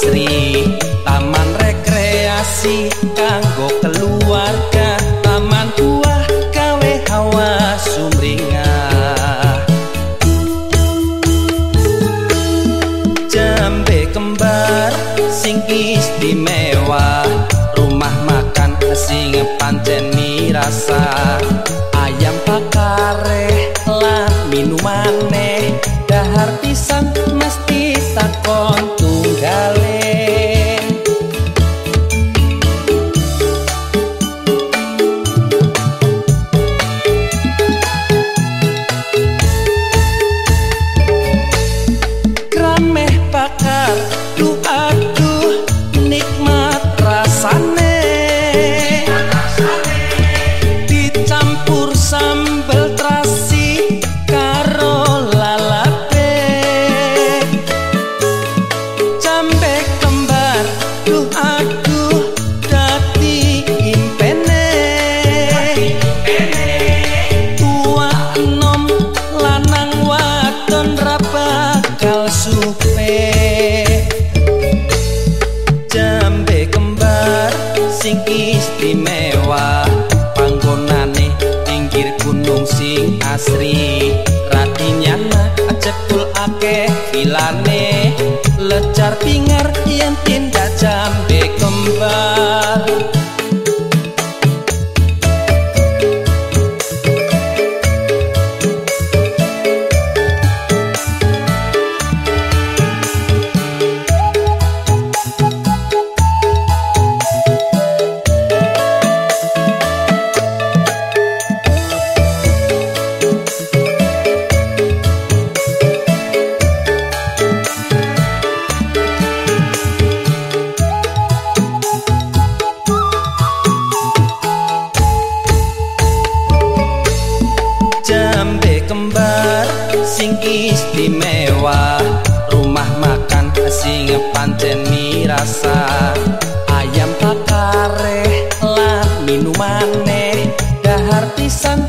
asri Taman rekreasi kanggo keluarga Taman buah kawe hawa sumringah. Jambe kembar sing istimewa Rumah makan Asing pancen mirasa. Istimewa. Panggonane pinggir gunung sing asri sing istimewa. Rumah makan sing pancen mirasa. Ayam pakare lan minumane dahar pisan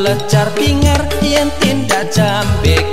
lecar pingar yen tindak jambe